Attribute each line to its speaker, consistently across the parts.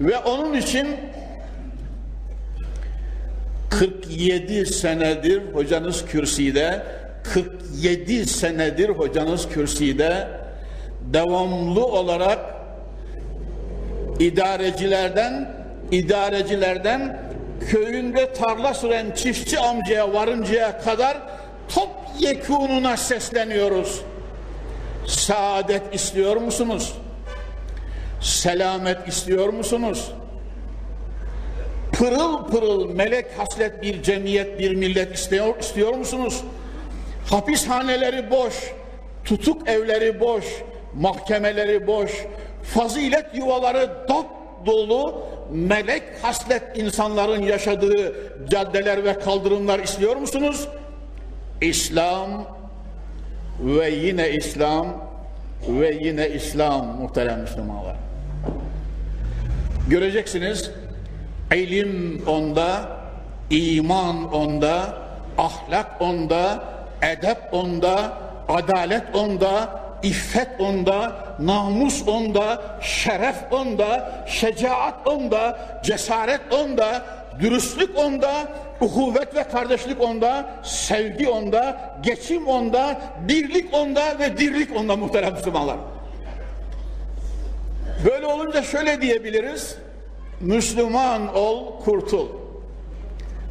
Speaker 1: Ve onun için 47 senedir hocanız kürsüde, 47 senedir hocanız kürsüde devamlı olarak idarecilerden idarecilerden köyünde tarla süren çiftçi amcaya varıncaya kadar top yekununa sesleniyoruz. Saadet istiyor musunuz? Selamet istiyor musunuz? Pırıl pırıl melek haslet bir cemiyet, bir millet istiyor, istiyor musunuz? Hapishaneleri boş, tutuk evleri boş, mahkemeleri boş, fazilet yuvaları dop dolu melek haslet insanların yaşadığı caddeler ve kaldırımlar istiyor musunuz? İslam ve yine İslam ve yine İslam muhterem Müslümanlar. Göreceksiniz ilim onda, iman onda, ahlak onda, edep onda, adalet onda, iffet onda, namus onda, şeref onda, şecaat onda, cesaret onda, dürüstlük onda, uhuvvet ve kardeşlik onda, sevgi onda, geçim onda, birlik onda ve dirlik onda muhterem Müslümanlar. Böyle olunca şöyle diyebiliriz. Müslüman ol, kurtul.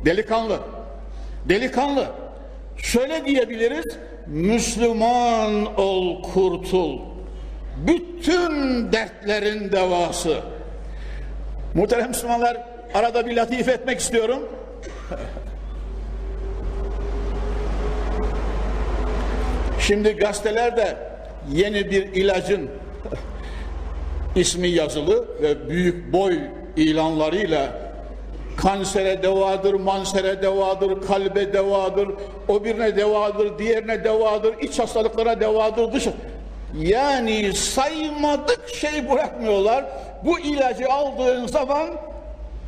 Speaker 1: Delikanlı. Delikanlı. Şöyle diyebiliriz. Müslüman ol, kurtul. Bütün dertlerin devası. Muhterem Müslümanlar arada bir latife etmek istiyorum. Şimdi gazetelerde yeni bir ilacın ismi yazılı ve büyük boy ilanlarıyla kansere devadır, mansere devadır, kalbe devadır, o birine devadır, diğerine devadır, iç hastalıklara devadır, dış yani saymadık şey bırakmıyorlar. Bu ilacı aldığın zaman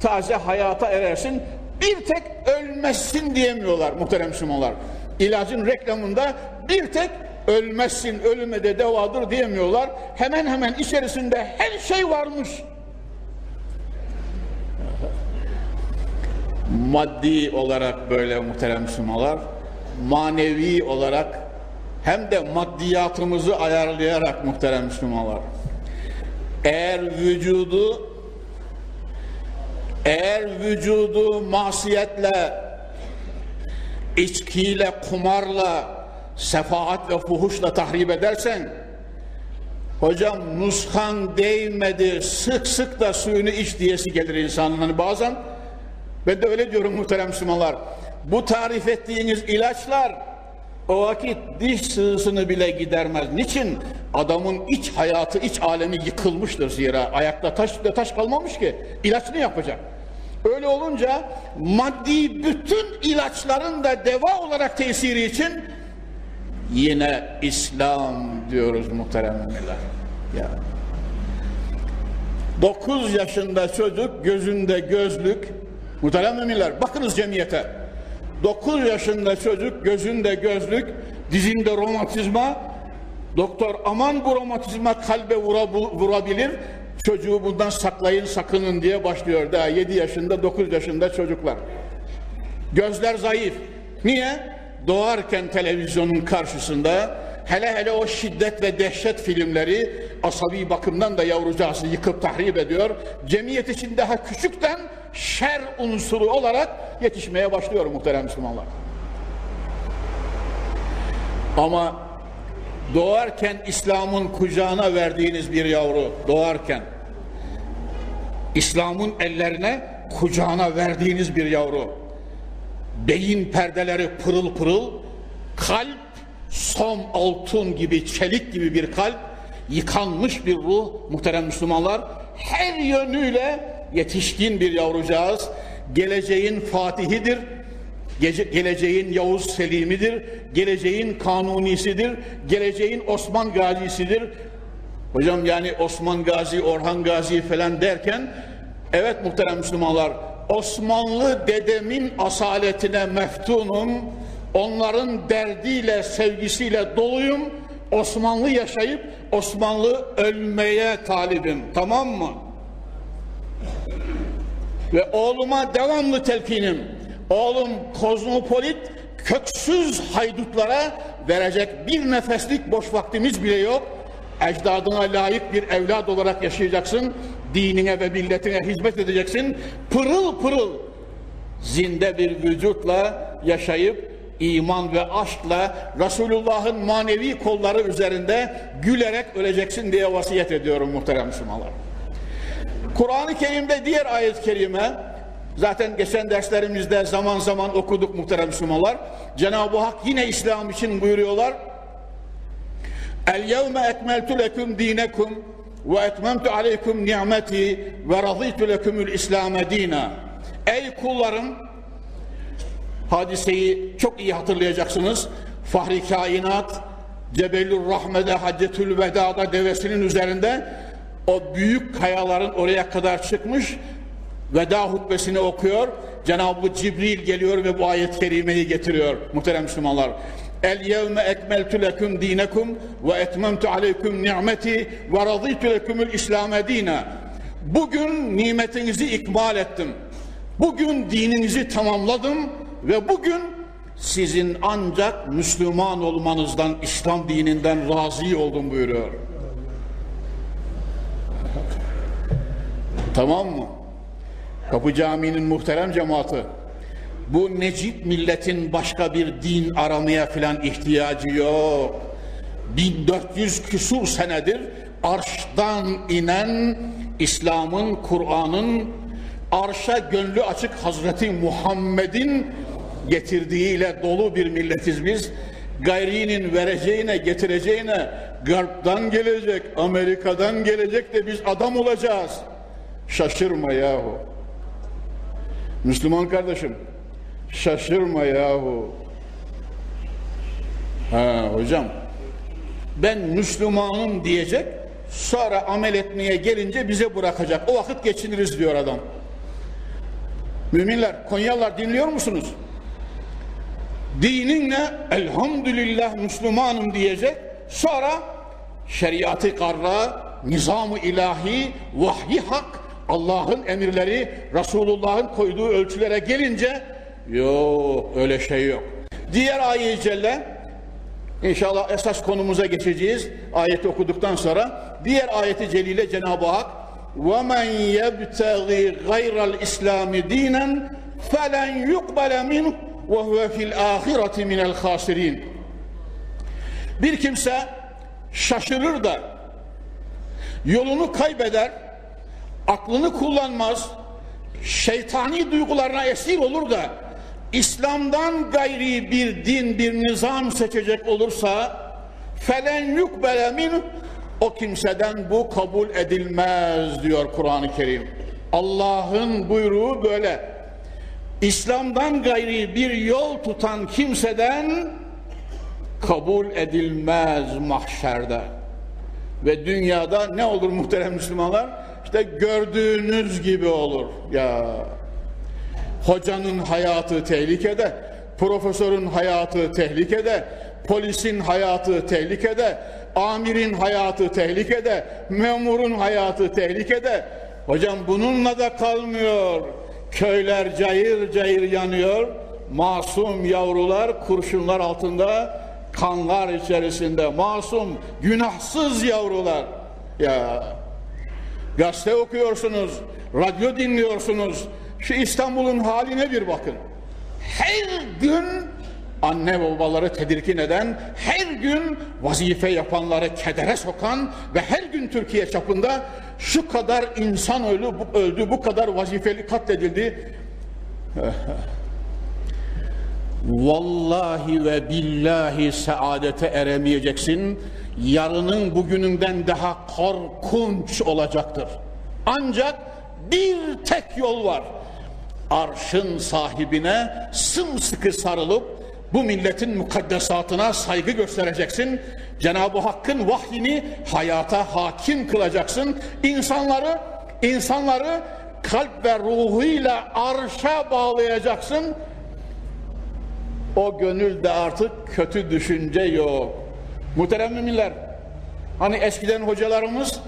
Speaker 1: taze hayata erersin. Bir tek ölmezsin diyemiyorlar muhterem Müslümanlar. İlacın reklamında bir tek ölmezsin, ölüme de devadır diyemiyorlar. Hemen hemen içerisinde her şey varmış. Maddi olarak böyle muhterem Müslümanlar, manevi olarak hem de maddiyatımızı ayarlayarak muhterem Müslümanlar. Eğer vücudu eğer vücudu masiyetle, içkiyle, kumarla, sefahat ve fuhuşla tahrip edersen, hocam nuskan değmedi, sık sık da suyunu iç diyesi gelir insanın. Hani bazen, ben de öyle diyorum muhterem Müslümanlar, bu tarif ettiğiniz ilaçlar, o vakit diş sığısını bile gidermez. Niçin? Adamın iç hayatı, iç alemi yıkılmıştır zira. Ayakta taş, taş kalmamış ki. İlaç ne yapacak? Öyle olunca maddi bütün ilaçların da deva olarak tesiri için yine İslam diyoruz muhterem müminler. Ya. 9 yaşında çocuk gözünde gözlük. Muhterem müminler bakınız cemiyete. 9 yaşında çocuk gözünde gözlük. Dizinde romatizma. Doktor aman bu romatizma kalbe vurabilir. Çocuğu bundan saklayın sakının diye başlıyor. Daha 7 yaşında 9 yaşında çocuklar. Gözler zayıf. Niye doğarken televizyonun karşısında hele hele o şiddet ve dehşet filmleri asabi bakımdan da yavrucağızı yıkıp tahrip ediyor. Cemiyet için daha küçükten şer unsuru olarak yetişmeye başlıyor muhterem Müslümanlar. Ama doğarken İslam'ın kucağına verdiğiniz bir yavru doğarken İslam'ın ellerine kucağına verdiğiniz bir yavru beyin perdeleri pırıl pırıl kalp som altın gibi çelik gibi bir kalp yıkanmış bir ruh muhterem Müslümanlar her yönüyle yetişkin bir yavrucağız geleceğin fatihidir Gece, geleceğin Yavuz Selim'idir, geleceğin Kanunisidir, geleceğin Osman Gazi'sidir. Hocam yani Osman Gazi, Orhan Gazi falan derken, evet muhterem Müslümanlar, Osmanlı dedemin asaletine meftunum, onların derdiyle, sevgisiyle doluyum, Osmanlı yaşayıp Osmanlı ölmeye talibim, tamam mı? Ve oğluma devamlı telkinim. Oğlum kozmopolit, köksüz haydutlara verecek bir nefeslik boş vaktimiz bile yok. Ecdadına layık bir evlat olarak yaşayacaksın. Dinine ve milletine hizmet edeceksin. Pırıl pırıl zinde bir vücutla yaşayıp iman ve aşkla Resulullah'ın manevi kolları üzerinde gülerek öleceksin diye vasiyet ediyorum muhterem Müslümanlar. Kur'an-ı Kerim'de diğer ayet-i kerime zaten geçen derslerimizde zaman zaman okuduk muhterem Müslümanlar. Cenab-ı Hak yine İslam için buyuruyorlar. El yevme ekmeltu leküm dinekum aleykum ni'meti ve raditu lekümül İslam'e dina. Ey kullarım hadiseyi çok iyi hatırlayacaksınız. Fahri kainat Cebelur Rahme'de Haccetül Veda'da devesinin üzerinde o büyük kayaların oraya kadar çıkmış veda hutbesini okuyor. Cenab-ı Cibril geliyor ve bu ayet-i kerimeyi getiriyor muhterem Müslümanlar. El yevme ekmeltu leküm dinekum ve etmemtu aleykum ni'meti ve raditu lekumul İslam'e dina. Bugün nimetinizi ikmal ettim. Bugün dininizi tamamladım ve bugün sizin ancak Müslüman olmanızdan, İslam dininden razı oldum buyuruyor. Tamam mı? Kapı Camii'nin muhterem cemaati. Bu necip milletin başka bir din aramaya filan ihtiyacı yok. 1400 küsur senedir arştan inen İslam'ın, Kur'an'ın arşa gönlü açık Hazreti Muhammed'in getirdiğiyle dolu bir milletiz biz. Gayrinin vereceğine, getireceğine Garp'tan gelecek, Amerika'dan gelecek de biz adam olacağız. Şaşırma yahu. Müslüman kardeşim, şaşırma yahu. Ha hocam, ben Müslümanım diyecek, sonra amel etmeye gelince bize bırakacak. O vakit geçiniriz diyor adam. Müminler, Konyalılar dinliyor musunuz? Dininle elhamdülillah Müslümanım diyecek. Sonra şeriatı karra, nizam-ı ilahi, vahyi hak, Allah'ın emirleri, Resulullah'ın koyduğu ölçülere gelince yok öyle şey yok. Diğer ayet-i celle inşallah esas konumuza geçeceğiz. Ayeti okuduktan sonra diğer ayeti celile Cenab-ı Hak وَمَنْ يَبْتَغِي غَيْرَ الْإِسْلَامِ دِينًا فَلَنْ يُقْبَلَ مِنْهُ وَهُوَ فِي الْآخِرَةِ مِنَ الْخَاسِرِينَ Bir kimse şaşırır da yolunu kaybeder, aklını kullanmaz, şeytani duygularına esir olur da İslam'dan gayri bir din, bir nizam seçecek olursa felen yukbele min o kimseden bu kabul edilmez diyor Kur'an-ı Kerim. Allah'ın buyruğu böyle. İslam'dan gayri bir yol tutan kimseden kabul edilmez mahşerde. Ve dünyada ne olur muhterem Müslümanlar? İşte gördüğünüz gibi olur. Ya hocanın hayatı tehlikede, profesörün hayatı tehlikede, polisin hayatı tehlikede, amirin hayatı tehlikede, memurun hayatı tehlikede. Hocam bununla da kalmıyor. Köyler cayır cayır yanıyor. Masum yavrular kurşunlar altında, kanlar içerisinde. Masum, günahsız yavrular. Ya gazete okuyorsunuz, radyo dinliyorsunuz. Şu İstanbul'un haline bir bakın. Her gün anne babaları tedirgin eden, her gün vazife yapanları kedere sokan ve her gün Türkiye çapında şu kadar insan öldü, öldü, bu kadar vazifeli katledildi. Vallahi ve billahi saadete eremeyeceksin. Yarının bugününden daha korkunç olacaktır. Ancak bir tek yol var. Arşın sahibine sımsıkı sarılıp bu milletin mukaddesatına saygı göstereceksin. Cenab-ı Hakk'ın vahyini hayata hakim kılacaksın. İnsanları, insanları kalp ve ruhuyla arşa bağlayacaksın. O gönülde artık kötü düşünce yok. Muhterem müminler, hani eskiden hocalarımız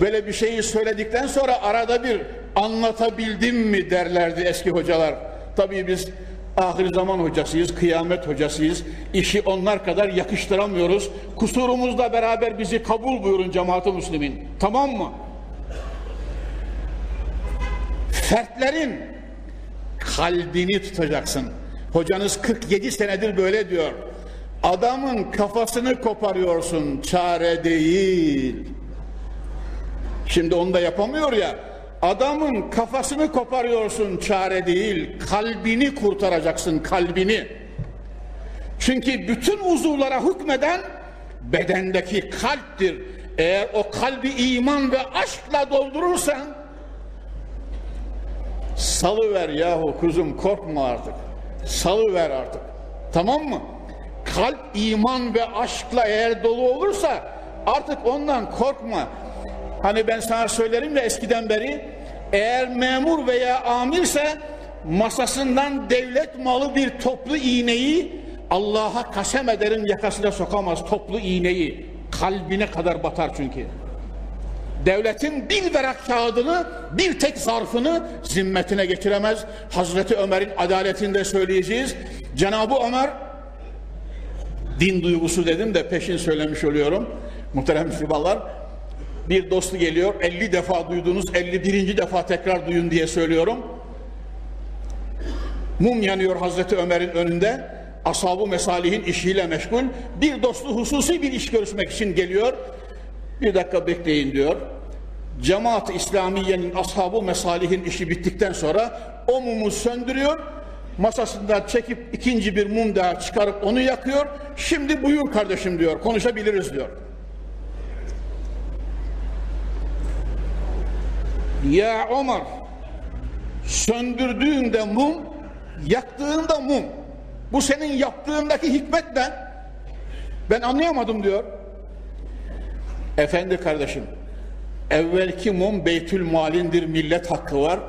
Speaker 1: Böyle bir şeyi söyledikten sonra arada bir anlatabildim mi derlerdi eski hocalar. Tabii biz ahir zaman hocasıyız, kıyamet hocasıyız. İşi onlar kadar yakıştıramıyoruz. Kusurumuzla beraber bizi kabul buyurun cemaat-ı müslimin. Tamam mı? Fertlerin kalbini tutacaksın. Hocanız 47 senedir böyle diyor. Adamın kafasını koparıyorsun, çare değil. Şimdi onu da yapamıyor ya. Adamın kafasını koparıyorsun, çare değil. Kalbini kurtaracaksın, kalbini. Çünkü bütün uzuvlara hükmeden bedendeki kalptir. Eğer o kalbi iman ve aşkla doldurursan salıver yahu kuzum korkma artık. Salıver artık. Tamam mı? Kalp iman ve aşkla eğer dolu olursa artık ondan korkma. Hani ben sana söylerim ya eskiden beri eğer memur veya amirse masasından devlet malı bir toplu iğneyi Allah'a kasem ederim yakasına sokamaz toplu iğneyi. Kalbine kadar batar çünkü. Devletin bir verak kağıdını, bir tek zarfını zimmetine getiremez. Hazreti Ömer'in adaletinde söyleyeceğiz. Cenab-ı Ömer din duygusu dedim de peşin söylemiş oluyorum. Muhterem Müslümanlar bir dostu geliyor 50 defa duydunuz 51. defa tekrar duyun diye söylüyorum. Mum yanıyor Hazreti Ömer'in önünde. Ashab-ı Mesalih'in işiyle meşgul. Bir dostu hususi bir iş görüşmek için geliyor. Bir dakika bekleyin diyor. Cemaat-ı İslamiye'nin ashab-ı mesalih'in işi bittikten sonra o mumu söndürüyor. Masasından çekip ikinci bir mum daha çıkarıp onu yakıyor. Şimdi buyur kardeşim diyor. Konuşabiliriz diyor. Ya Ömer söndürdüğünde mum yaktığında mum bu senin yaptığındaki hikmet ne? Ben anlayamadım diyor. Efendi kardeşim, evvelki mum beytül malindir, millet hakkı var.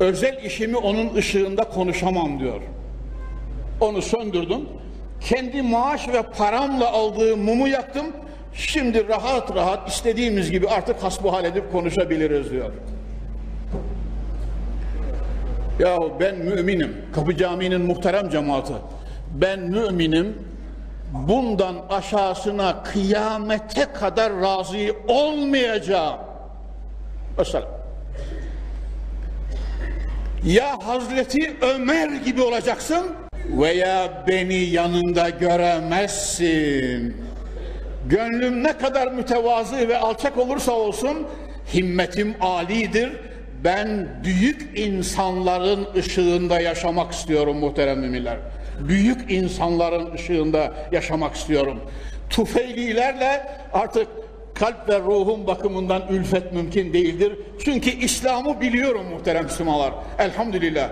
Speaker 1: Özel işimi onun ışığında konuşamam diyor. Onu söndürdüm. Kendi maaş ve paramla aldığım mumu yaktım. Şimdi rahat rahat istediğimiz gibi artık hasbuhal edip konuşabiliriz diyor. Yahu ben müminim. Kapı Camii'nin muhterem cemaati. Ben müminim. Bundan aşağısına kıyamete kadar razı olmayacağım. Mesela ya Hazreti Ömer gibi olacaksın veya beni yanında göremezsin. Gönlüm ne kadar mütevazı ve alçak olursa olsun himmetim alidir. Ben büyük insanların ışığında yaşamak istiyorum muhterem müminler. Büyük insanların ışığında yaşamak istiyorum. Tufeylilerle artık kalp ve ruhum bakımından ülfet mümkün değildir. Çünkü İslam'ı biliyorum muhterem Müslümanlar. Elhamdülillah.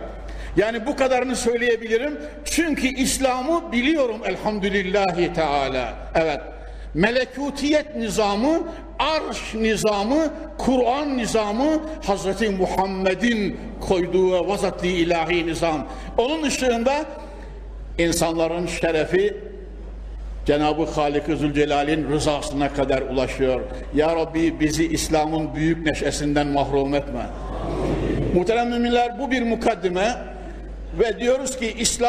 Speaker 1: Yani bu kadarını söyleyebilirim. Çünkü İslam'ı biliyorum elhamdülillahi teala. Evet. Melekutiyet nizamı, arş nizamı, Kur'an nizamı, Hazreti Muhammed'in koyduğu ve vazatlı ilahi nizam. Onun ışığında insanların şerefi Cenab-ı Halik-i Zülcelal'in rızasına kadar ulaşıyor. Ya Rabbi bizi İslam'ın büyük neşesinden mahrum etme. Muhterem müminler bu bir mukaddime ve diyoruz ki İslam